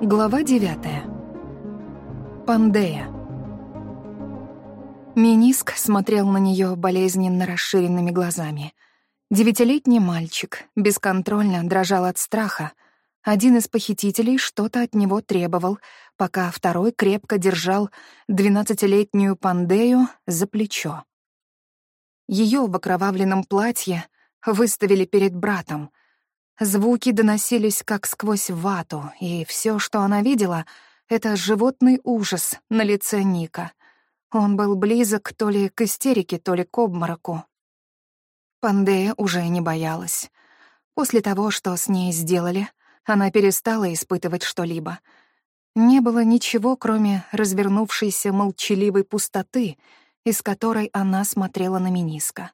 Глава девятая. Пандея. Миниск смотрел на нее болезненно расширенными глазами. Девятилетний мальчик бесконтрольно дрожал от страха. Один из похитителей что-то от него требовал, пока второй крепко держал двенадцатилетнюю Пандею за плечо. Ее в окровавленном платье выставили перед братом. Звуки доносились как сквозь вату, и все, что она видела, — это животный ужас на лице Ника. Он был близок то ли к истерике, то ли к обмороку. Пандея уже не боялась. После того, что с ней сделали, она перестала испытывать что-либо. Не было ничего, кроме развернувшейся молчаливой пустоты, из которой она смотрела на Миниска.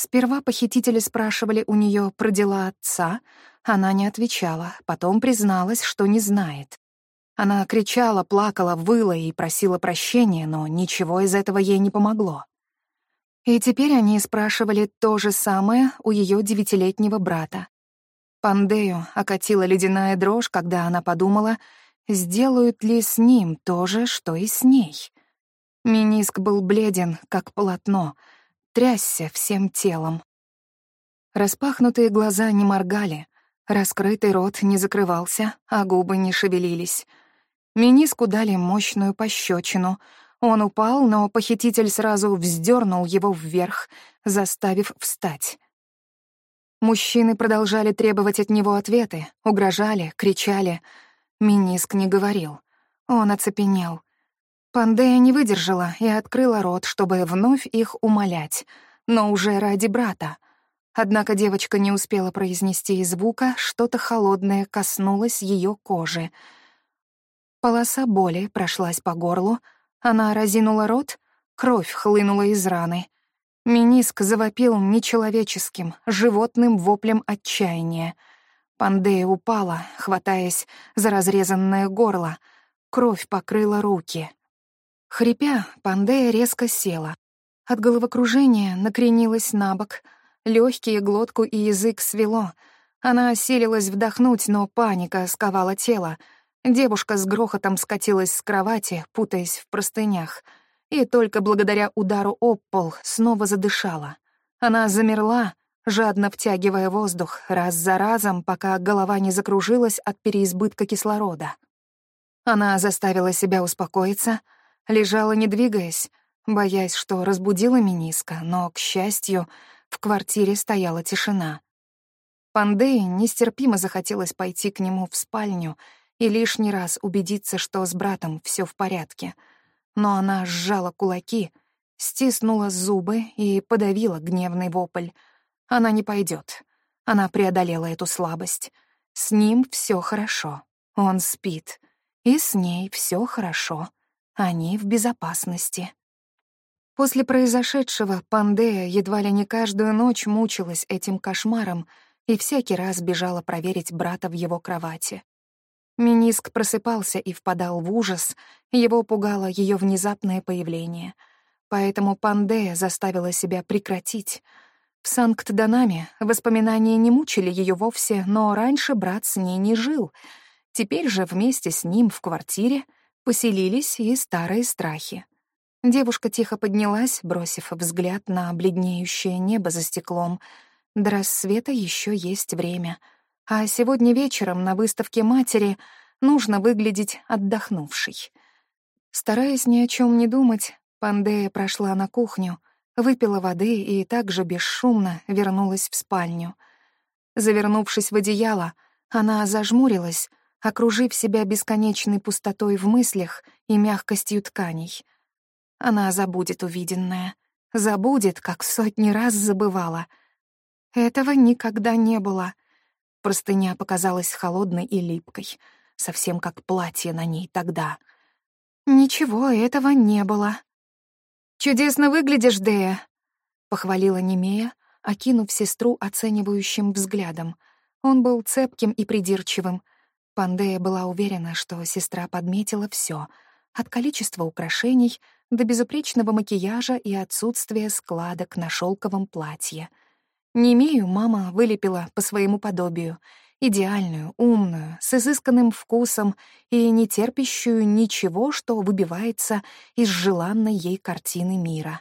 Сперва похитители спрашивали у нее про дела отца, она не отвечала, потом призналась, что не знает. Она кричала, плакала, выла и просила прощения, но ничего из этого ей не помогло. И теперь они спрашивали то же самое у ее девятилетнего брата. Пандею окатила ледяная дрожь, когда она подумала, сделают ли с ним то же, что и с ней. Миниск был бледен, как полотно — трясся всем телом. Распахнутые глаза не моргали, раскрытый рот не закрывался, а губы не шевелились. Миниску дали мощную пощечину. Он упал, но похититель сразу вздернул его вверх, заставив встать. Мужчины продолжали требовать от него ответы, угрожали, кричали. Миниск не говорил. Он оцепенел. Пандея не выдержала и открыла рот, чтобы вновь их умолять, но уже ради брата. Однако девочка не успела произнести и звука, что-то холодное коснулось ее кожи. Полоса боли прошлась по горлу, она разинула рот, кровь хлынула из раны. Миниск завопил нечеловеческим, животным воплем отчаяния. Пандея упала, хватаясь за разрезанное горло. Кровь покрыла руки. Хрипя, Пандея резко села. От головокружения накренилась на бок. Лёгкие, глотку и язык свело. Она осилилась вдохнуть, но паника сковала тело. Девушка с грохотом скатилась с кровати, путаясь в простынях. И только благодаря удару об пол снова задышала. Она замерла, жадно втягивая воздух, раз за разом, пока голова не закружилась от переизбытка кислорода. Она заставила себя успокоиться — Лежала, не двигаясь, боясь, что разбудила Миниска, но, к счастью, в квартире стояла тишина. Пандее нестерпимо захотелось пойти к нему в спальню и лишний раз убедиться, что с братом все в порядке. Но она сжала кулаки, стиснула зубы и подавила гневный вопль. Она не пойдет. Она преодолела эту слабость. С ним все хорошо. Он спит. И с ней все хорошо. Они в безопасности. После произошедшего Пандея едва ли не каждую ночь мучилась этим кошмаром и всякий раз бежала проверить брата в его кровати. Миниск просыпался и впадал в ужас, его пугало ее внезапное появление. Поэтому Пандея заставила себя прекратить. В Санкт-Данаме воспоминания не мучили ее вовсе, но раньше брат с ней не жил. Теперь же вместе с ним в квартире — поселились и старые страхи. Девушка тихо поднялась, бросив взгляд на бледнеющее небо за стеклом. До рассвета еще есть время. А сегодня вечером на выставке матери нужно выглядеть отдохнувшей. Стараясь ни о чем не думать, Пандея прошла на кухню, выпила воды и также бесшумно вернулась в спальню. Завернувшись в одеяло, она зажмурилась, окружив себя бесконечной пустотой в мыслях и мягкостью тканей. Она забудет увиденное, забудет, как сотни раз забывала. Этого никогда не было. Простыня показалась холодной и липкой, совсем как платье на ней тогда. Ничего этого не было. «Чудесно выглядишь, Дея», — похвалила Немея, окинув сестру оценивающим взглядом. Он был цепким и придирчивым — Пандея была уверена, что сестра подметила все, от количества украшений до безупречного макияжа и отсутствия складок на шелковом платье. Немею мама вылепила по своему подобию, идеальную, умную, с изысканным вкусом и не терпящую ничего, что выбивается из желанной ей картины мира.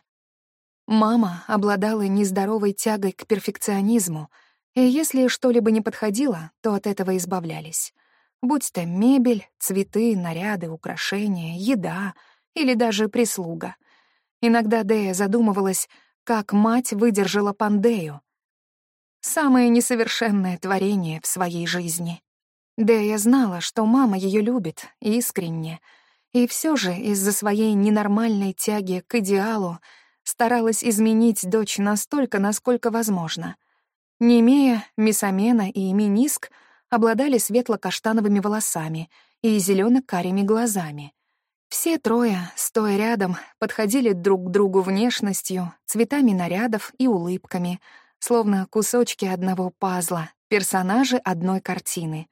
Мама обладала нездоровой тягой к перфекционизму, и если что-либо не подходило, то от этого избавлялись. Будь то мебель, цветы, наряды, украшения, еда или даже прислуга. Иногда Дея задумывалась, как мать выдержала Пандею. Самое несовершенное творение в своей жизни. Дея знала, что мама ее любит, искренне, и все же из-за своей ненормальной тяги к идеалу старалась изменить дочь настолько, насколько возможно. Немея, Мисамена и Миниск обладали светло-каштановыми волосами и зелено карими глазами. Все трое, стоя рядом, подходили друг к другу внешностью, цветами нарядов и улыбками, словно кусочки одного пазла, персонажи одной картины.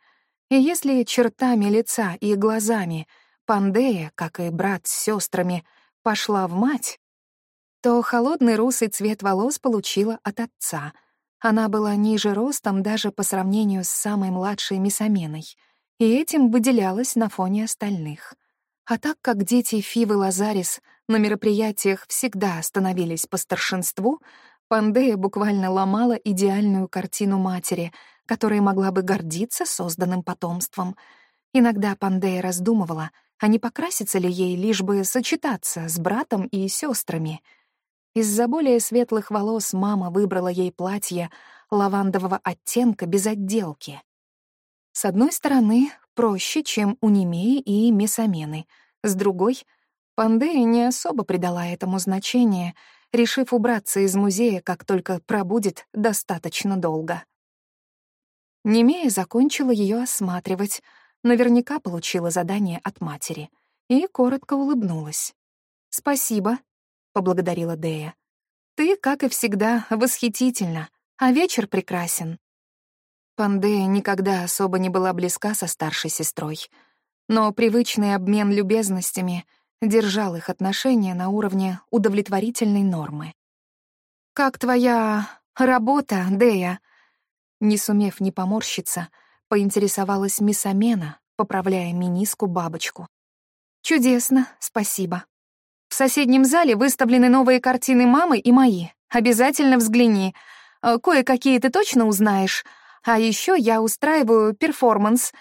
И если чертами лица и глазами Пандея, как и брат с сестрами, пошла в мать, то холодный русый цвет волос получила от отца. Она была ниже ростом даже по сравнению с самой младшей Мисаменой, и этим выделялась на фоне остальных. А так как дети Фивы Лазарис на мероприятиях всегда становились по старшинству, Пандея буквально ломала идеальную картину матери, которая могла бы гордиться созданным потомством. Иногда Пандея раздумывала, а не покраситься ли ей лишь бы сочетаться с братом и сестрами — из-за более светлых волос мама выбрала ей платье лавандового оттенка без отделки. С одной стороны, проще, чем у Немеи и Месамены. С другой, Пандея не особо придала этому значение, решив убраться из музея, как только пробудет достаточно долго. Немея закончила ее осматривать, наверняка получила задание от матери, и коротко улыбнулась. «Спасибо», поблагодарила Дея. «Ты, как и всегда, восхитительна, а вечер прекрасен». Пандея никогда особо не была близка со старшей сестрой, но привычный обмен любезностями держал их отношения на уровне удовлетворительной нормы. «Как твоя работа, Дея?» Не сумев не поморщиться, поинтересовалась мисс Амена, поправляя миниску бабочку. «Чудесно, спасибо», в соседнем зале выставлены новые картины мамы и мои. Обязательно взгляни. Э, кое-какие ты точно узнаешь. А еще я устраиваю перформанс.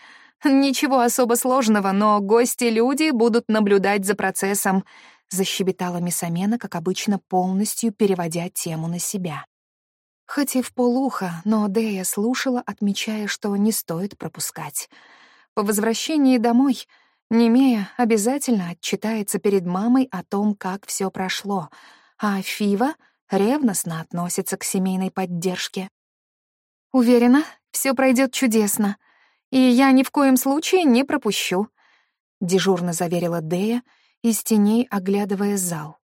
Ничего особо сложного, но гости-люди будут наблюдать за процессом. Защебетала Мисамена, как обычно, полностью переводя тему на себя. Хоть и в полухо, но Дея слушала, отмечая, что не стоит пропускать. По возвращении домой — Немея обязательно отчитается перед мамой о том, как все прошло, а Фива ревностно относится к семейной поддержке. Уверена, все пройдет чудесно, и я ни в коем случае не пропущу, дежурно заверила Дея, из теней оглядывая зал.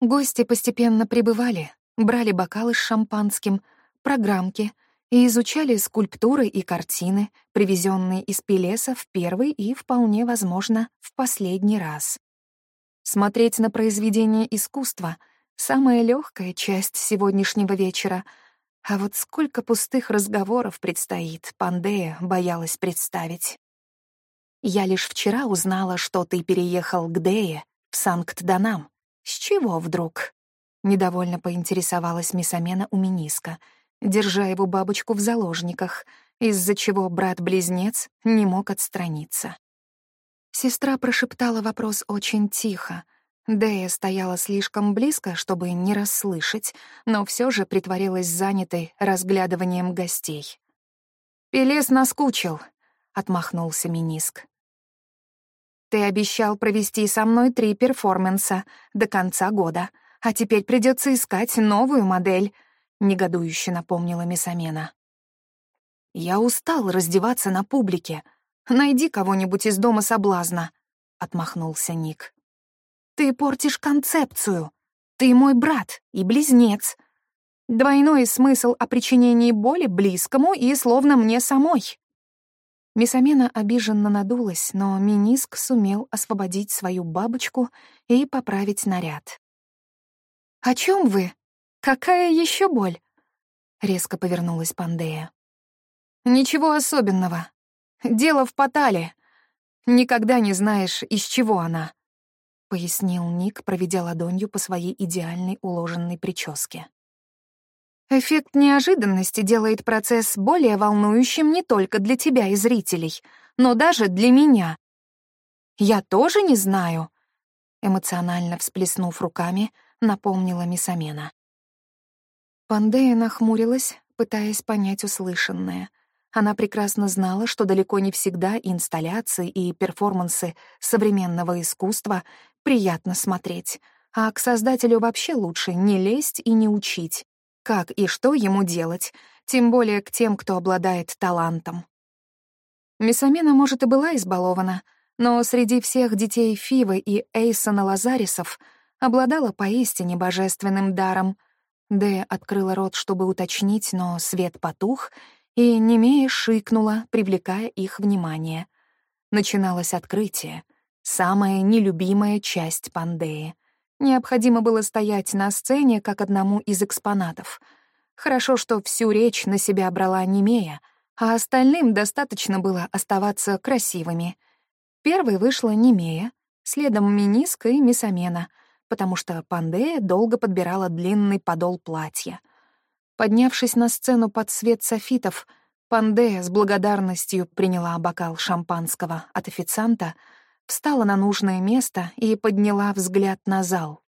Гости постепенно прибывали, брали бокалы с шампанским, программки — и изучали скульптуры и картины, привезенные из Пелеса в первый и, вполне возможно, в последний раз. Смотреть на произведение искусства — самая легкая часть сегодняшнего вечера, а вот сколько пустых разговоров предстоит, Пандея боялась представить. «Я лишь вчера узнала, что ты переехал к Дее, в Санкт-Данам. С чего вдруг?» Недовольно поинтересовалась Мисамена у Миниска — держа его бабочку в заложниках, из-за чего брат-близнец не мог отстраниться. Сестра прошептала вопрос очень тихо. Дэя стояла слишком близко, чтобы не расслышать, но все же притворилась занятой разглядыванием гостей. «Пелес наскучил», — отмахнулся Миниск. «Ты обещал провести со мной три перформанса до конца года, а теперь придется искать новую модель», — негодующе напомнила Месамена. «Я устал раздеваться на публике. Найди кого-нибудь из дома соблазна», — отмахнулся Ник. «Ты портишь концепцию. Ты мой брат и близнец. Двойной смысл о причинении боли близкому и словно мне самой». Месамена обиженно надулась, но Миниск сумел освободить свою бабочку и поправить наряд. «О чем вы?» «Какая еще боль?» — резко повернулась Пандея. «Ничего особенного. Дело в Потале. Никогда не знаешь, из чего она», — пояснил Ник, проведя ладонью по своей идеальной уложенной прическе. Эффект неожиданности делает процесс более волнующим не только для тебя и зрителей, но даже для меня. Я тоже не знаю, эмоционально всплеснув руками, напомнила Мисамена. Пандея нахмурилась, пытаясь понять услышанное. Она прекрасно знала, что далеко не всегда инсталляции и перформансы современного искусства приятно смотреть, а к создателю вообще лучше не лезть и не учить, как и что ему делать, тем более к тем, кто обладает талантом. Мисамена, может, и была избалована, но среди всех детей Фивы и Эйсона Лазарисов обладала поистине божественным даром. Дэ открыла рот, чтобы уточнить, но свет потух, и немея шикнула, привлекая их внимание. Начиналось открытие, самая нелюбимая часть Пандеи. Необходимо было стоять на сцене, как одному из экспонатов. Хорошо, что всю речь на себя брала Немея — а остальным достаточно было оставаться красивыми. Первой вышла Немея, следом Миниска и Мисамена, потому что Пандея долго подбирала длинный подол платья. Поднявшись на сцену под свет софитов, Пандея с благодарностью приняла бокал шампанского от официанта, встала на нужное место и подняла взгляд на зал.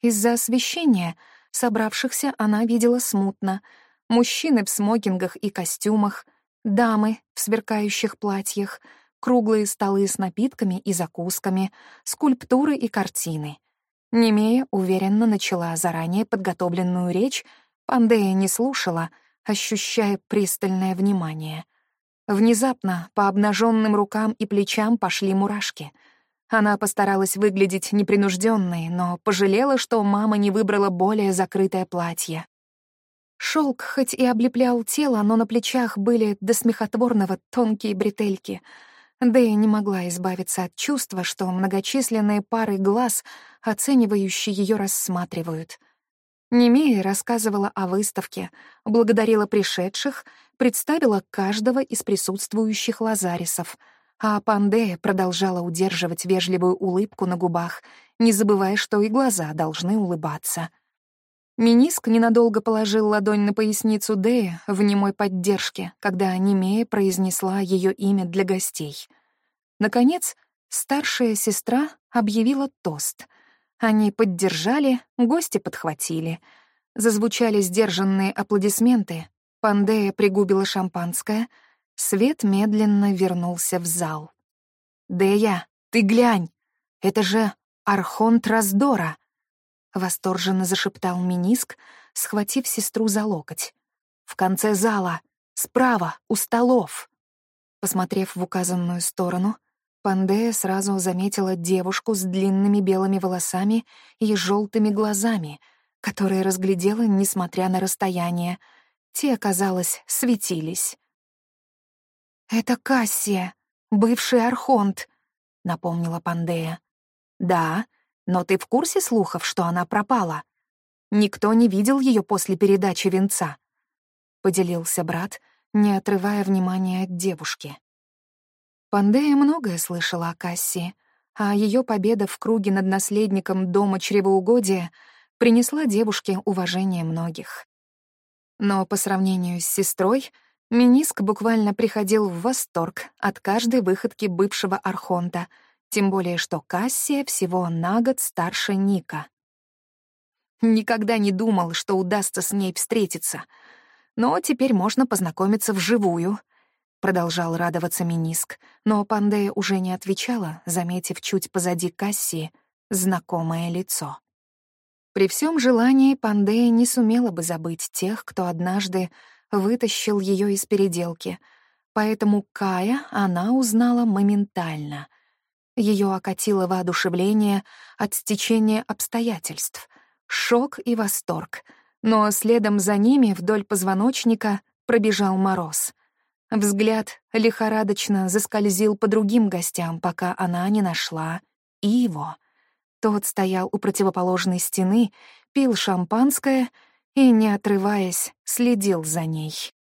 Из-за освещения собравшихся она видела смутно — Мужчины в смокингах и костюмах, дамы в сверкающих платьях, круглые столы с напитками и закусками, скульптуры и картины. Немея уверенно начала заранее подготовленную речь, Пандея не слушала, ощущая пристальное внимание. Внезапно по обнаженным рукам и плечам пошли мурашки. Она постаралась выглядеть непринужденной, но пожалела, что мама не выбрала более закрытое платье. Шелк хоть и облеплял тело, но на плечах были до смехотворного тонкие бретельки. Дэя не могла избавиться от чувства, что многочисленные пары глаз, оценивающие ее, рассматривают. Немея рассказывала о выставке, благодарила пришедших, представила каждого из присутствующих лазарисов, а Пандея продолжала удерживать вежливую улыбку на губах, не забывая, что и глаза должны улыбаться — Миниск ненадолго положил ладонь на поясницу Дэя в немой поддержке, когда Немея произнесла ее имя для гостей. Наконец, старшая сестра объявила тост. Они поддержали, гости подхватили. Зазвучали сдержанные аплодисменты. Пандея пригубила шампанское. Свет медленно вернулся в зал. «Дея, ты глянь! Это же Архонт Раздора!» Восторженно зашептал Миниск, схватив сестру за локоть. «В конце зала! Справа, у столов!» Посмотрев в указанную сторону, Пандея сразу заметила девушку с длинными белыми волосами и желтыми глазами, которые разглядела, несмотря на расстояние. Те, казалось, светились. «Это Кассия, бывший Архонт», — напомнила Пандея. «Да, но ты в курсе слухов, что она пропала? Никто не видел ее после передачи венца. Поделился брат, не отрывая внимания от девушки. Пандея многое слышала о Кассии, а ее победа в круге над наследником дома чревоугодия принесла девушке уважение многих. Но по сравнению с сестрой, Миниск буквально приходил в восторг от каждой выходки бывшего архонта — тем более, что Кассия всего на год старше Ника. Никогда не думал, что удастся с ней встретиться. Но теперь можно познакомиться вживую. Продолжал радоваться Миниск, но Пандея уже не отвечала, заметив чуть позади Кассии знакомое лицо. При всем желании Пандея не сумела бы забыть тех, кто однажды вытащил ее из переделки, поэтому Кая она узнала моментально. Ее окатило воодушевление от стечения обстоятельств, шок и восторг, но следом за ними вдоль позвоночника пробежал мороз. Взгляд лихорадочно заскользил по другим гостям, пока она не нашла и его. Тот стоял у противоположной стены, пил шампанское и, не отрываясь, следил за ней.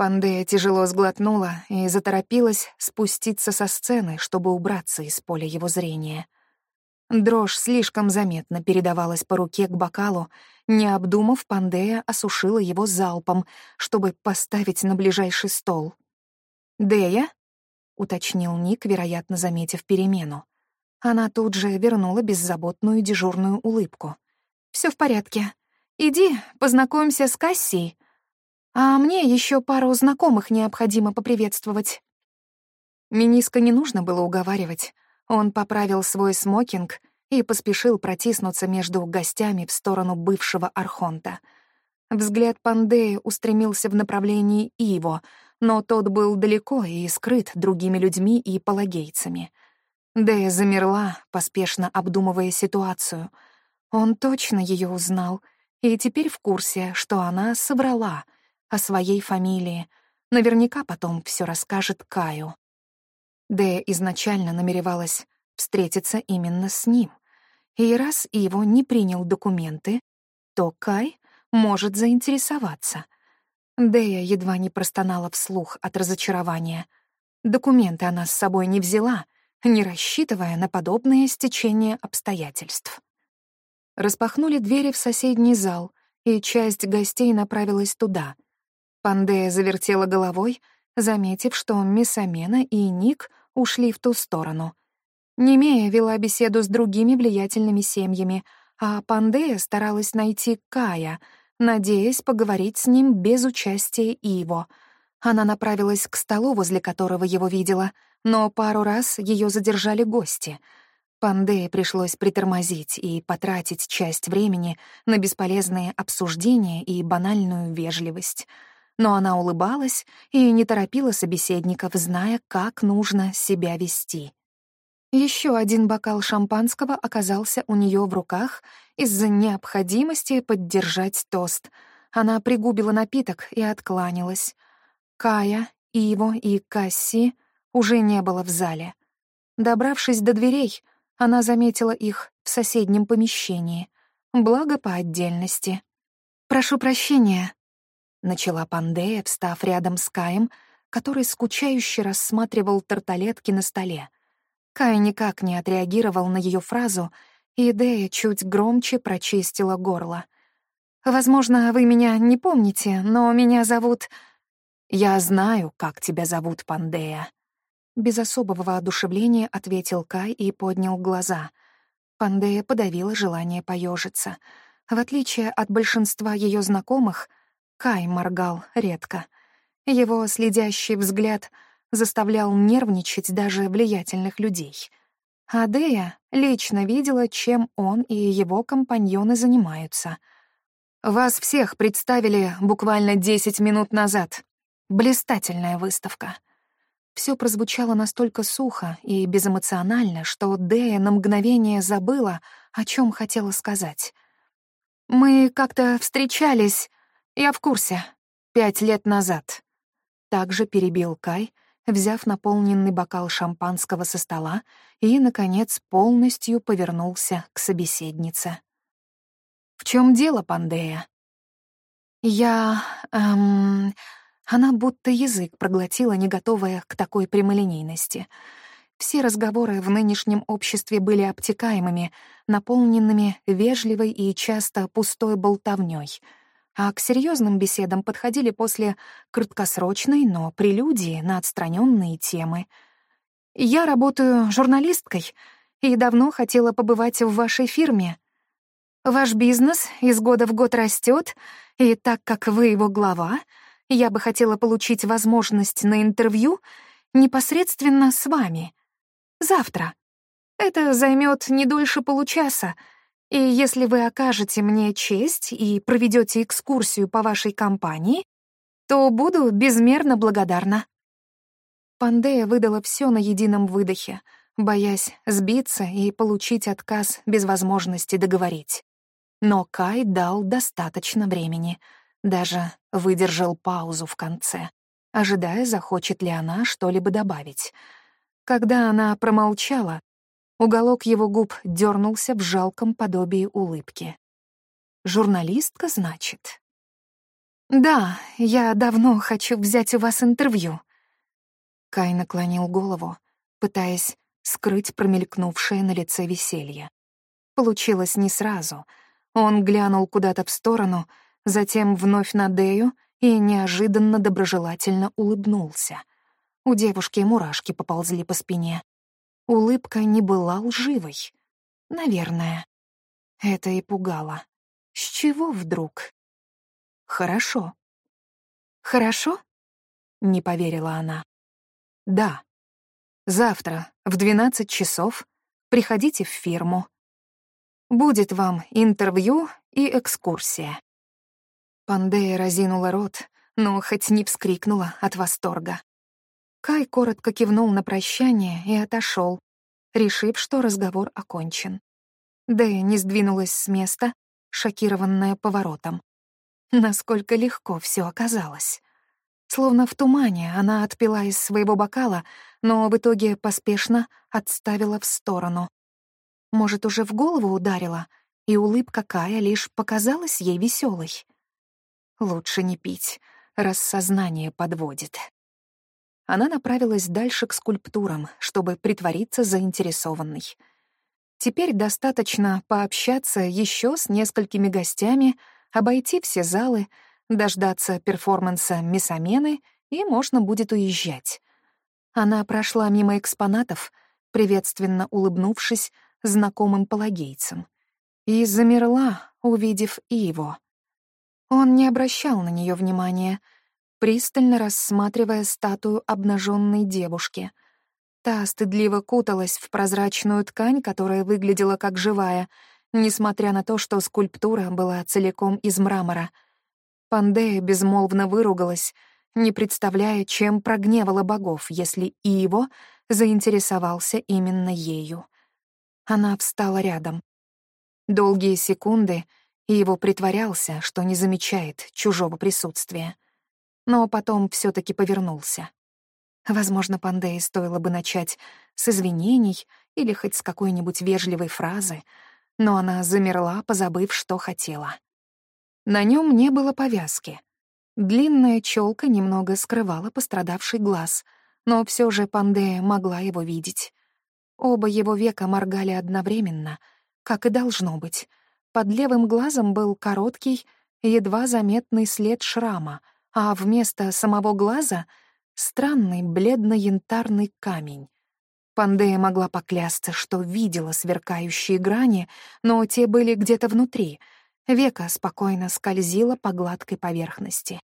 Пандея тяжело сглотнула и заторопилась спуститься со сцены, чтобы убраться из поля его зрения. Дрожь слишком заметно передавалась по руке к бокалу, не обдумав, Пандея осушила его залпом, чтобы поставить на ближайший стол. «Дея?» — уточнил Ник, вероятно, заметив перемену. Она тут же вернула беззаботную дежурную улыбку. Все в порядке. Иди, познакомься с Кассией. А мне еще пару знакомых необходимо поприветствовать». Миниска не нужно было уговаривать. Он поправил свой смокинг и поспешил протиснуться между гостями в сторону бывшего Архонта. Взгляд Пандеи устремился в направлении Иво, но тот был далеко и скрыт другими людьми и палагейцами. Дея замерла, поспешно обдумывая ситуацию. Он точно ее узнал и теперь в курсе, что она соврала — о своей фамилии. Наверняка потом все расскажет Каю. Дэя изначально намеревалась встретиться именно с ним. И раз его не принял документы, то Кай может заинтересоваться. Дэя едва не простонала вслух от разочарования. Документы она с собой не взяла, не рассчитывая на подобное стечение обстоятельств. Распахнули двери в соседний зал, и часть гостей направилась туда — Пандея завертела головой, заметив, что Миссамена и Ник ушли в ту сторону. Немея вела беседу с другими влиятельными семьями, а Пандея старалась найти Кая, надеясь поговорить с ним без участия Иво. Она направилась к столу, возле которого его видела, но пару раз ее задержали гости. Пандее пришлось притормозить и потратить часть времени на бесполезные обсуждения и банальную вежливость — но она улыбалась и не торопила собеседников, зная, как нужно себя вести. Еще один бокал шампанского оказался у нее в руках из-за необходимости поддержать тост. Она пригубила напиток и откланялась. Кая, Иво и Касси уже не было в зале. Добравшись до дверей, она заметила их в соседнем помещении, благо по отдельности. «Прошу прощения», — начала Пандея, встав рядом с Каем, который скучающе рассматривал тарталетки на столе. Кай никак не отреагировал на ее фразу, и Дея чуть громче прочистила горло. «Возможно, вы меня не помните, но меня зовут...» «Я знаю, как тебя зовут, Пандея». Без особого воодушевления ответил Кай и поднял глаза. Пандея подавила желание поежиться. В отличие от большинства ее знакомых — Кай моргал редко. Его следящий взгляд заставлял нервничать даже влиятельных людей. Адея лично видела, чем он и его компаньоны занимаются. «Вас всех представили буквально десять минут назад. Блистательная выставка». Все прозвучало настолько сухо и безэмоционально, что Дея на мгновение забыла, о чем хотела сказать. «Мы как-то встречались...» «Я в курсе. Пять лет назад». Также перебил Кай, взяв наполненный бокал шампанского со стола и, наконец, полностью повернулся к собеседнице. «В чем дело, Пандея?» «Я... Эм...» Она будто язык проглотила, не готовая к такой прямолинейности. Все разговоры в нынешнем обществе были обтекаемыми, наполненными вежливой и часто пустой болтовней — а к серьезным беседам подходили после краткосрочной, но прелюдии на отстраненные темы. «Я работаю журналисткой и давно хотела побывать в вашей фирме. Ваш бизнес из года в год растет, и так как вы его глава, я бы хотела получить возможность на интервью непосредственно с вами. Завтра. Это займет не дольше получаса, и если вы окажете мне честь и проведете экскурсию по вашей компании, то буду безмерно благодарна». Пандея выдала все на едином выдохе, боясь сбиться и получить отказ без возможности договорить. Но Кай дал достаточно времени, даже выдержал паузу в конце, ожидая, захочет ли она что-либо добавить. Когда она промолчала, Уголок его губ дернулся в жалком подобии улыбки. «Журналистка, значит?» «Да, я давно хочу взять у вас интервью». Кай наклонил голову, пытаясь скрыть промелькнувшее на лице веселье. Получилось не сразу. Он глянул куда-то в сторону, затем вновь на Дею и неожиданно доброжелательно улыбнулся. У девушки мурашки поползли по спине. Улыбка не была лживой. Наверное. Это и пугало. С чего вдруг? Хорошо. Хорошо? Не поверила она. Да. Завтра в 12 часов приходите в фирму. Будет вам интервью и экскурсия. Пандея разинула рот, но хоть не вскрикнула от восторга. Кай коротко кивнул на прощание и отошел, решив, что разговор окончен. Дэя не сдвинулась с места, шокированная поворотом. Насколько легко все оказалось. Словно в тумане она отпила из своего бокала, но в итоге поспешно отставила в сторону. Может, уже в голову ударила, и улыбка Кая лишь показалась ей веселой. Лучше не пить, раз сознание подводит. Она направилась дальше к скульптурам, чтобы притвориться заинтересованной. Теперь достаточно пообщаться еще с несколькими гостями, обойти все залы, дождаться перформанса Месамены, и можно будет уезжать. Она прошла мимо экспонатов, приветственно улыбнувшись знакомым палагейцам, и замерла, увидев его — он не обращал на нее внимания, пристально рассматривая статую обнаженной девушки. Та стыдливо куталась в прозрачную ткань, которая выглядела как живая, несмотря на то, что скульптура была целиком из мрамора. Пандея безмолвно выругалась, не представляя, чем прогневала богов, если и его заинтересовался именно ею. Она встала рядом. Долгие секунды — и его притворялся, что не замечает чужого присутствия. Но потом все таки повернулся. Возможно, Пандее стоило бы начать с извинений или хоть с какой-нибудь вежливой фразы, но она замерла, позабыв, что хотела. На нем не было повязки. Длинная челка немного скрывала пострадавший глаз, но все же Пандея могла его видеть. Оба его века моргали одновременно, как и должно быть — под левым глазом был короткий, едва заметный след шрама, а вместо самого глаза — странный бледно-янтарный камень. Пандея могла поклясться, что видела сверкающие грани, но те были где-то внутри. Века спокойно скользила по гладкой поверхности.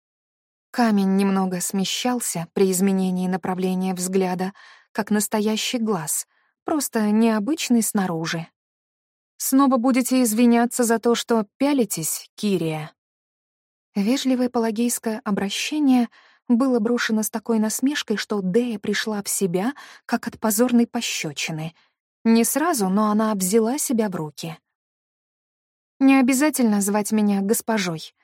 Камень немного смещался при изменении направления взгляда, как настоящий глаз, просто необычный снаружи, Снова будете извиняться за то, что пялитесь, Кирия?» Вежливое палагейское обращение было брошено с такой насмешкой, что Дея пришла в себя, как от позорной пощечины. Не сразу, но она взяла себя в руки. «Не обязательно звать меня госпожой.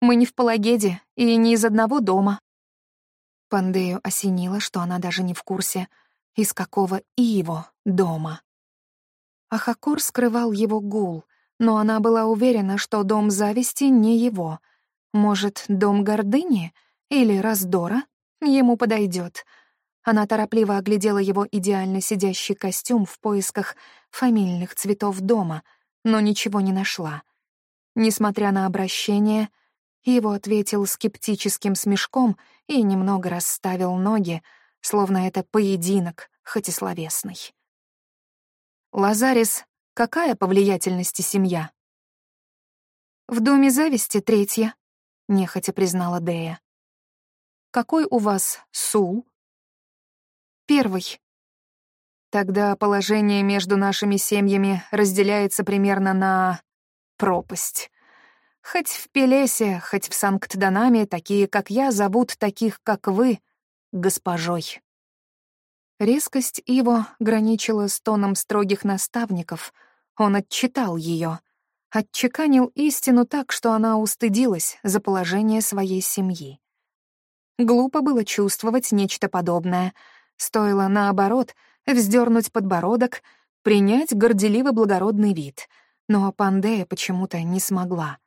Мы не в Палагеде и не из одного дома». Пандею осенило, что она даже не в курсе, из какого и его дома. Ахакор скрывал его гул, но она была уверена, что дом зависти не его. Может, дом гордыни или раздора ему подойдет. Она торопливо оглядела его идеально сидящий костюм в поисках фамильных цветов дома, но ничего не нашла. Несмотря на обращение, его ответил скептическим смешком и немного расставил ноги, словно это поединок, хоть и словесный. Лазарис, какая по влиятельности семья? В доме зависти третья, нехотя признала Дея. Какой у вас сул? Первый. Тогда положение между нашими семьями разделяется примерно на пропасть. Хоть в Пелесе, хоть в Санкт-Данаме такие, как я, зовут таких, как вы, госпожой. Резкость его граничила с тоном строгих наставников. Он отчитал ее, отчеканил истину так, что она устыдилась за положение своей семьи. Глупо было чувствовать нечто подобное. Стоило, наоборот, вздернуть подбородок, принять горделивый благородный вид. Но Пандея почему-то не смогла.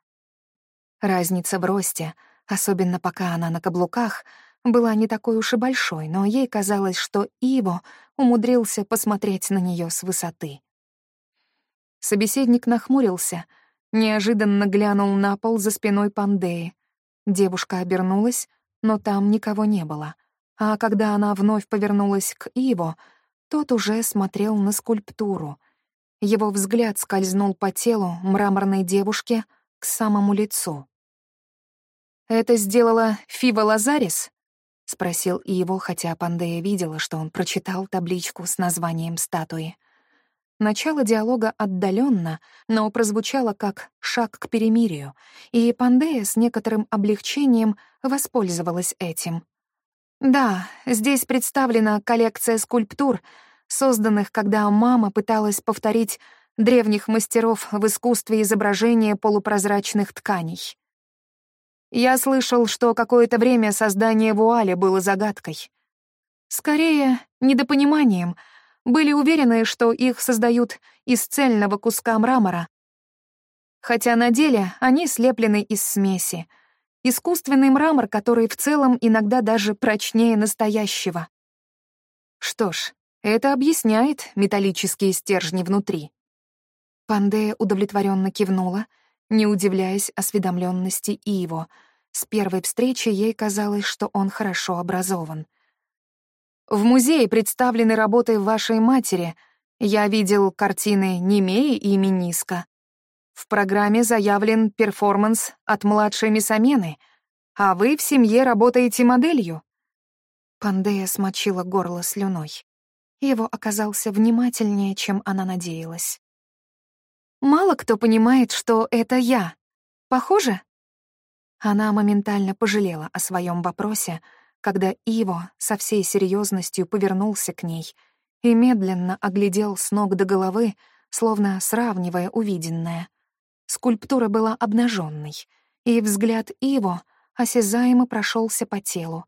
Разница в росте, особенно пока она на каблуках, была не такой уж и большой, но ей казалось, что Иво умудрился посмотреть на нее с высоты. Собеседник нахмурился, неожиданно глянул на пол за спиной Пандеи. Девушка обернулась, но там никого не было. А когда она вновь повернулась к Иво, тот уже смотрел на скульптуру. Его взгляд скользнул по телу мраморной девушки к самому лицу. «Это сделала Фива Лазарис?» — спросил Иво, хотя Пандея видела, что он прочитал табличку с названием статуи. Начало диалога отдаленно, но прозвучало как шаг к перемирию, и Пандея с некоторым облегчением воспользовалась этим. Да, здесь представлена коллекция скульптур, созданных, когда мама пыталась повторить древних мастеров в искусстве изображения полупрозрачных тканей. Я слышал, что какое-то время создание вуали было загадкой. Скорее, недопониманием. Были уверены, что их создают из цельного куска мрамора. Хотя на деле они слеплены из смеси — Искусственный мрамор, который в целом иногда даже прочнее настоящего. Что ж, это объясняет металлические стержни внутри. Пандея удовлетворенно кивнула, не удивляясь осведомленности Иво. С первой встречи ей казалось, что он хорошо образован. В музее представлены работы вашей матери. Я видел картины Немеи и Миниска. В программе заявлен перформанс от младшей Мисамены, а вы в семье работаете моделью». Пандея смочила горло слюной. Его оказался внимательнее, чем она надеялась. «Мало кто понимает, что это я. Похоже?» Она моментально пожалела о своем вопросе, когда Иво со всей серьезностью повернулся к ней и медленно оглядел с ног до головы, словно сравнивая увиденное. Скульптура была обнаженной, и взгляд Иво осязаемо прошелся по телу.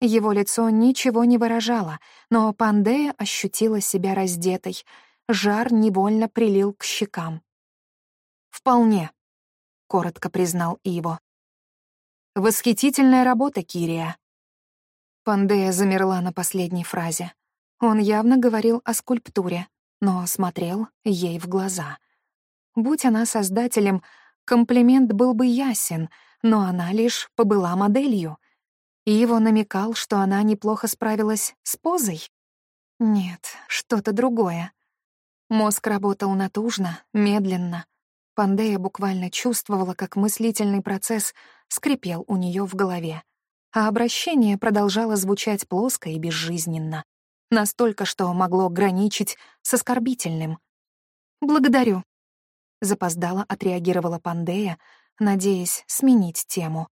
Его лицо ничего не выражало, но Пандея ощутила себя раздетой. Жар невольно прилил к щекам. «Вполне», — коротко признал Иво. «Восхитительная работа, Кирия». Пандея замерла на последней фразе. Он явно говорил о скульптуре, но смотрел ей в глаза — Будь она создателем, комплимент был бы ясен, но она лишь побыла моделью. И его намекал, что она неплохо справилась с позой. Нет, что-то другое. Мозг работал натужно, медленно. Пандея буквально чувствовала, как мыслительный процесс скрипел у нее в голове. А обращение продолжало звучать плоско и безжизненно. Настолько, что могло граничить с оскорбительным. «Благодарю», Запоздала отреагировала Пандея, надеясь сменить тему.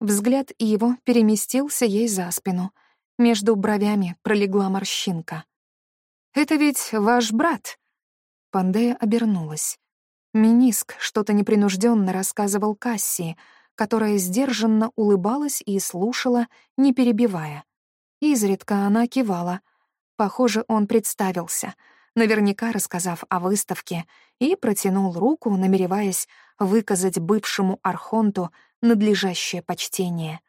Взгляд его переместился ей за спину. Между бровями пролегла морщинка. «Это ведь ваш брат?» Пандея обернулась. Миниск что-то непринужденно рассказывал Кассии, которая сдержанно улыбалась и слушала, не перебивая. Изредка она кивала. Похоже, он представился — наверняка рассказав о выставке, и протянул руку, намереваясь выказать бывшему архонту надлежащее почтение.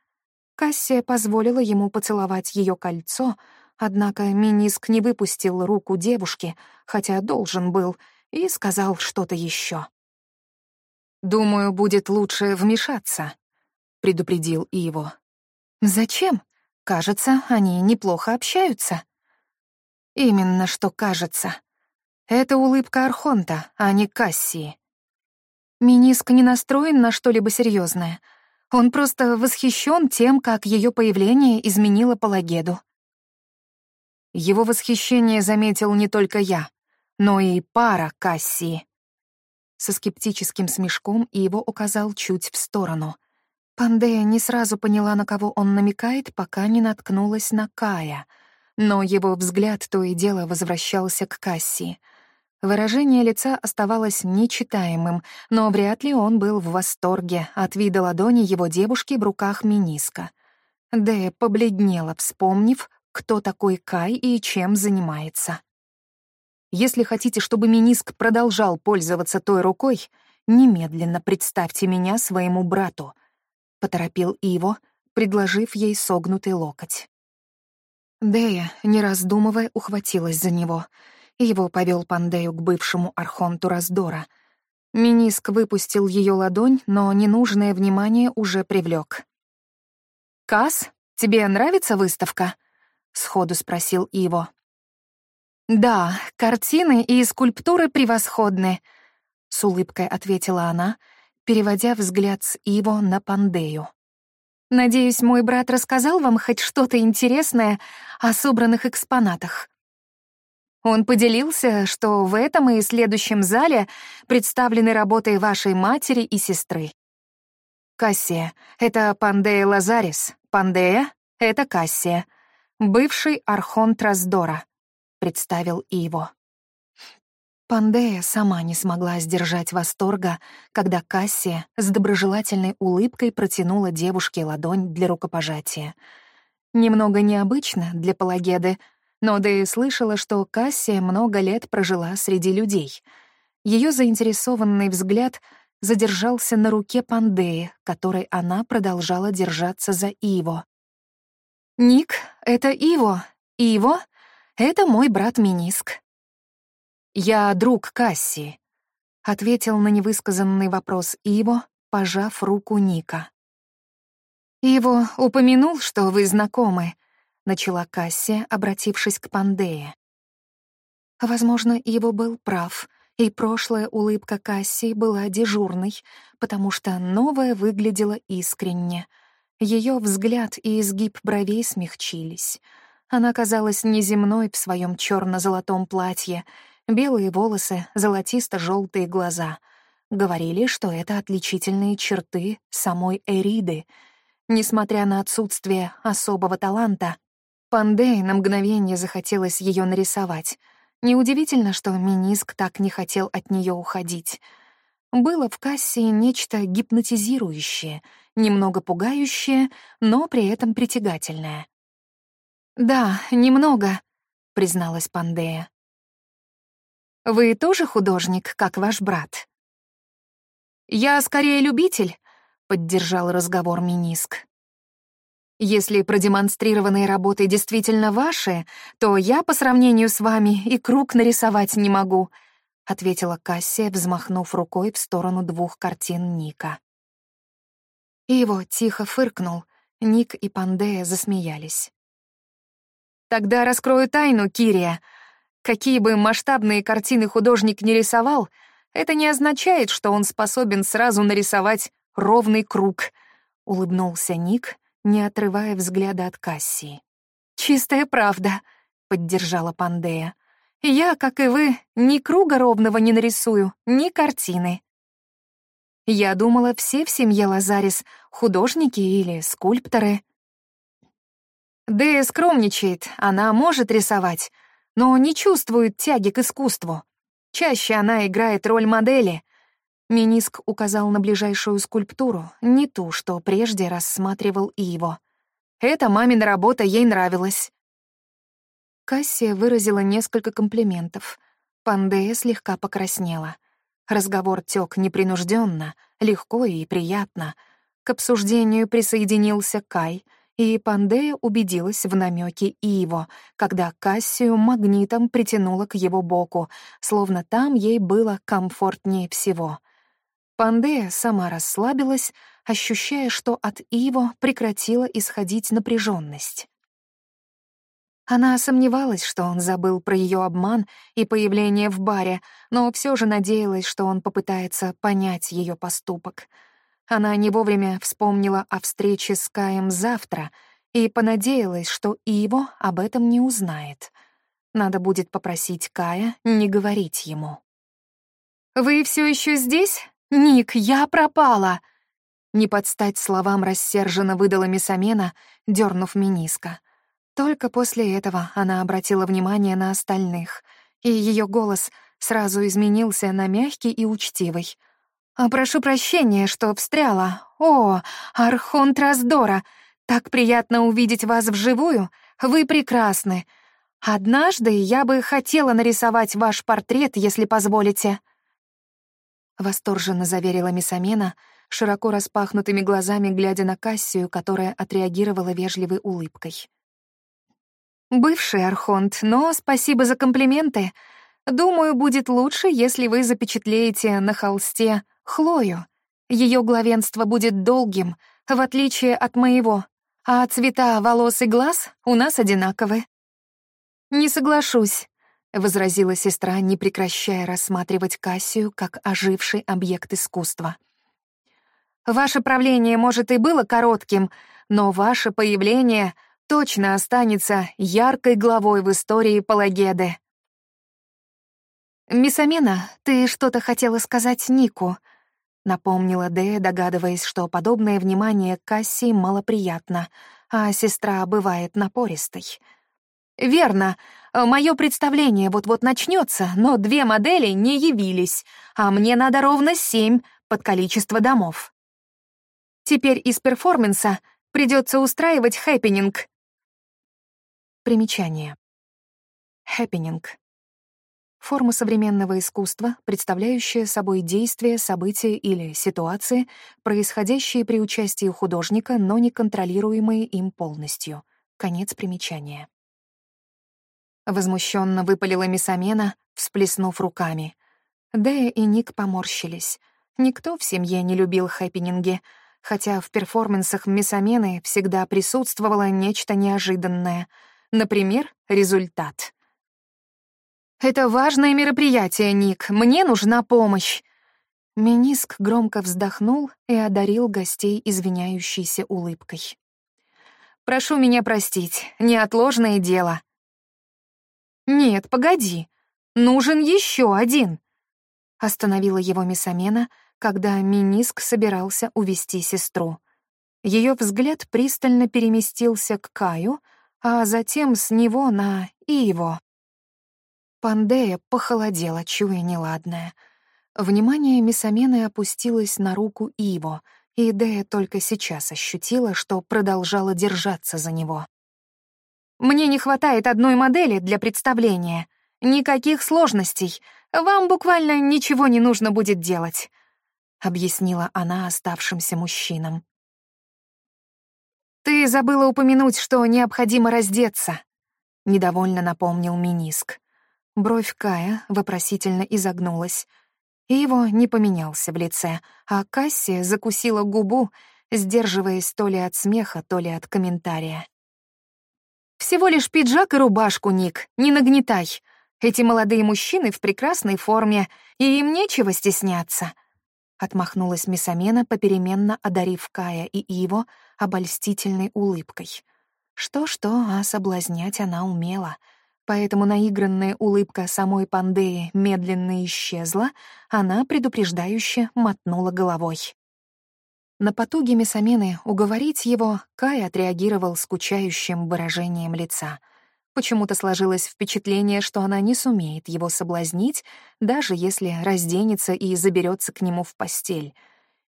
Кассия позволила ему поцеловать ее кольцо, однако Миниск не выпустил руку девушки, хотя должен был, и сказал что-то еще. «Думаю, будет лучше вмешаться», — предупредил его. «Зачем? Кажется, они неплохо общаются». Именно что кажется. Это улыбка Архонта, а не Кассии. Миниск не настроен на что-либо серьезное. Он просто восхищен тем, как ее появление изменило Палагеду. Его восхищение заметил не только я, но и пара Кассии. Со скептическим смешком его указал чуть в сторону. Пандея не сразу поняла, на кого он намекает, пока не наткнулась на Кая — но его взгляд то и дело возвращался к Кассии. Выражение лица оставалось нечитаемым, но вряд ли он был в восторге от вида ладони его девушки в руках Миниска. Дэя побледнела, вспомнив, кто такой Кай и чем занимается. «Если хотите, чтобы Миниск продолжал пользоваться той рукой, немедленно представьте меня своему брату», — поторопил Иво, предложив ей согнутый локоть. Дея, не раздумывая, ухватилась за него. Его повел Пандею к бывшему архонту раздора. Миниск выпустил ее ладонь, но ненужное внимание уже привлек. «Кас, тебе нравится выставка?» — сходу спросил Иво. «Да, картины и скульптуры превосходны», — с улыбкой ответила она, переводя взгляд с Иво на Пандею. «Надеюсь, мой брат рассказал вам хоть что-то интересное о собранных экспонатах». Он поделился, что в этом и следующем зале представлены работы вашей матери и сестры. Кассия — это Пандея Лазарис, Пандея — это Кассия, бывший архонт Раздора представил Иво. Пандея сама не смогла сдержать восторга, когда Кассия с доброжелательной улыбкой протянула девушке ладонь для рукопожатия. Немного необычно для Палагеды, но Дэя слышала, что Кассия много лет прожила среди людей. Ее заинтересованный взгляд задержался на руке Пандеи, которой она продолжала держаться за Иво. «Ник, это Иво. Иво это мой брат Миниск. Я друг Касси, ответил на невысказанный вопрос Иво, пожав руку Ника. Иво упомянул, что вы знакомы, начала Касси, обратившись к Пандее. Возможно, Иво был прав, и прошлая улыбка Касси была дежурной, потому что новая выглядела искренне. Ее взгляд и изгиб бровей смягчились — она казалась неземной в своем черно-золотом платье, белые волосы, золотисто-желтые глаза. Говорили, что это отличительные черты самой Эриды. Несмотря на отсутствие особого таланта, Пандей на мгновение захотелось ее нарисовать. Неудивительно, что Миниск так не хотел от нее уходить. Было в кассе нечто гипнотизирующее, немного пугающее, но при этом притягательное. «Да, немного», — призналась Пандея. «Вы тоже художник, как ваш брат?» «Я скорее любитель», — поддержал разговор Миниск. «Если продемонстрированные работы действительно ваши, то я по сравнению с вами и круг нарисовать не могу», — ответила Кассия, взмахнув рукой в сторону двух картин Ника. Иво тихо фыркнул, Ник и Пандея засмеялись. Тогда раскрою тайну, Кирия. Какие бы масштабные картины художник не рисовал, это не означает, что он способен сразу нарисовать ровный круг, — улыбнулся Ник, не отрывая взгляда от Кассии. «Чистая правда», — поддержала Пандея. «Я, как и вы, ни круга ровного не нарисую, ни картины». Я думала, все в семье Лазарис — художники или скульпторы. Дэя скромничает, она может рисовать, но не чувствует тяги к искусству. Чаще она играет роль модели. Миниск указал на ближайшую скульптуру, не ту, что прежде рассматривал Иво. Эта мамина работа ей нравилась. Кассия выразила несколько комплиментов. Пандея слегка покраснела. Разговор тёк непринужденно, легко и приятно. К обсуждению присоединился Кай — и Пандея убедилась в намеке Иво, когда Кассию магнитом притянула к его боку, словно там ей было комфортнее всего. Пандея сама расслабилась, ощущая, что от Иво прекратила исходить напряженность. Она сомневалась, что он забыл про ее обман и появление в баре, но все же надеялась, что он попытается понять ее поступок — она не вовремя вспомнила о встрече с Каем завтра и понадеялась, что Иво об этом не узнает. Надо будет попросить Кая не говорить ему. «Вы все еще здесь? Ник, я пропала!» Не подстать словам рассерженно выдала Мисамена, дернув Миниска. Только после этого она обратила внимание на остальных, и ее голос сразу изменился на мягкий и учтивый — а, «Прошу прощения, что встряла. О, Архонт Раздора, так приятно увидеть вас вживую. Вы прекрасны. Однажды я бы хотела нарисовать ваш портрет, если позволите». Восторженно заверила Мисамена, широко распахнутыми глазами глядя на Кассию, которая отреагировала вежливой улыбкой. «Бывший Архонт, но спасибо за комплименты. Думаю, будет лучше, если вы запечатлеете на холсте Хлою. Ее главенство будет долгим, в отличие от моего, а цвета волос и глаз у нас одинаковы». «Не соглашусь», — возразила сестра, не прекращая рассматривать Кассию как оживший объект искусства. «Ваше правление, может, и было коротким, но ваше появление точно останется яркой главой в истории Палагеды». «Миссамена, ты что-то хотела сказать Нику», — напомнила Дея, догадываясь, что подобное внимание Кассии малоприятно, а сестра бывает напористой. «Верно. Мое представление вот-вот начнется, но две модели не явились, а мне надо ровно семь под количество домов. Теперь из перформанса придется устраивать хэппенинг». Примечание. Хэппининг. Форма современного искусства, представляющая собой действия, события или ситуации, происходящие при участии художника, но не контролируемые им полностью. Конец примечания. Возмущенно выпалила Мисамена, всплеснув руками. Дэя и Ник поморщились. Никто в семье не любил хэппининги, хотя в перформансах Мисамены всегда присутствовало нечто неожиданное. Например, результат. «Это важное мероприятие, Ник. Мне нужна помощь». Миниск громко вздохнул и одарил гостей извиняющейся улыбкой. «Прошу меня простить, неотложное дело. «Нет, погоди. Нужен еще один!» Остановила его Мисамена, когда Миниск собирался увести сестру. Ее взгляд пристально переместился к Каю, а затем с него на Иво. Пандея похолодела, чуя неладное. Внимание Мисамены опустилось на руку Иво, и Дея только сейчас ощутила, что продолжала держаться за него. Мне не хватает одной модели для представления. Никаких сложностей. Вам буквально ничего не нужно будет делать», — объяснила она оставшимся мужчинам. «Ты забыла упомянуть, что необходимо раздеться», — недовольно напомнил Миниск. Бровь Кая вопросительно изогнулась. И его не поменялся в лице, а Кассия закусила губу, сдерживаясь то ли от смеха, то ли от комментария. Всего лишь пиджак и рубашку, Ник, не нагнетай. Эти молодые мужчины в прекрасной форме, и им нечего стесняться. Отмахнулась Мисамена, попеременно одарив Кая и Иво обольстительной улыбкой. Что-что, а соблазнять она умела. Поэтому наигранная улыбка самой Пандеи медленно исчезла, она предупреждающе мотнула головой. На потуги Месамены уговорить его Кай отреагировал скучающим выражением лица. Почему-то сложилось впечатление, что она не сумеет его соблазнить, даже если разденется и заберется к нему в постель.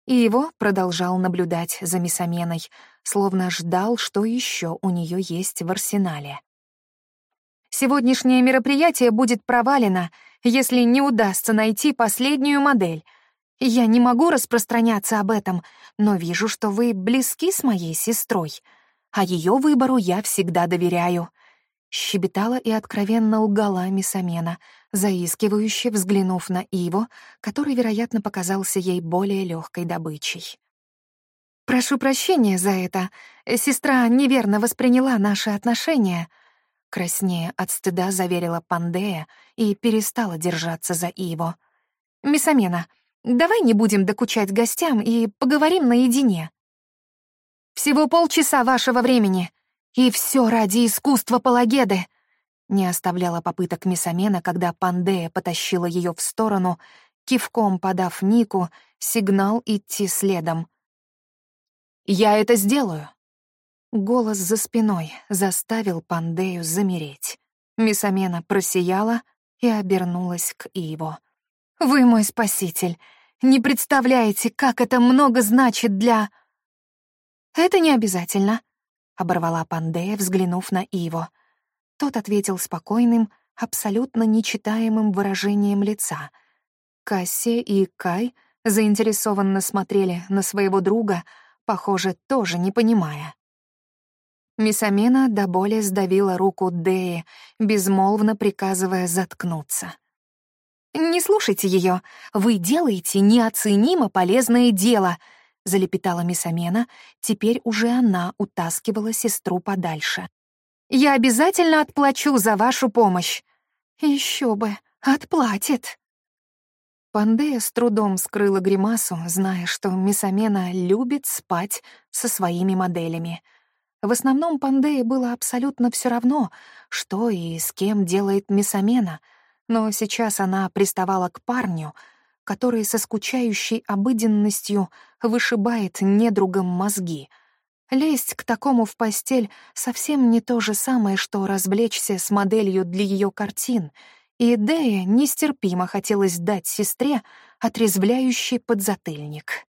И его продолжал наблюдать за Месаменой, словно ждал, что еще у нее есть в арсенале. «Сегодняшнее мероприятие будет провалено, если не удастся найти последнюю модель», я не могу распространяться об этом, но вижу, что вы близки с моей сестрой, а ее выбору я всегда доверяю». Щебетала и откровенно лгала Мисамена, заискивающе взглянув на Иво, который, вероятно, показался ей более легкой добычей. «Прошу прощения за это. Сестра неверно восприняла наши отношения», краснея от стыда заверила Пандея и перестала держаться за Иво. «Мисамена, Давай не будем докучать гостям и поговорим наедине. Всего полчаса вашего времени. И все ради искусства Палагеды. Не оставляла попыток Мисамена, когда Пандея потащила ее в сторону, кивком подав Нику сигнал идти следом. «Я это сделаю!» Голос за спиной заставил Пандею замереть. Мисамена просияла и обернулась к Иво. Вы мой спаситель. Не представляете, как это много значит для...» «Это не обязательно», — оборвала Пандея, взглянув на Иво. Тот ответил спокойным, абсолютно нечитаемым выражением лица. Кассе и Кай заинтересованно смотрели на своего друга, похоже, тоже не понимая. Мисамена до боли сдавила руку Деи, безмолвно приказывая заткнуться. «Не слушайте ее. Вы делаете неоценимо полезное дело», — залепетала Мисамена. Теперь уже она утаскивала сестру подальше. «Я обязательно отплачу за вашу помощь». Еще бы, отплатит. Пандея с трудом скрыла гримасу, зная, что Мисамена любит спать со своими моделями. В основном Пандее было абсолютно все равно, что и с кем делает Мисамена, но сейчас она приставала к парню, который со скучающей обыденностью вышибает недругам мозги. Лезть к такому в постель совсем не то же самое, что развлечься с моделью для ее картин, и Дея нестерпимо хотелось дать сестре отрезвляющий подзатыльник.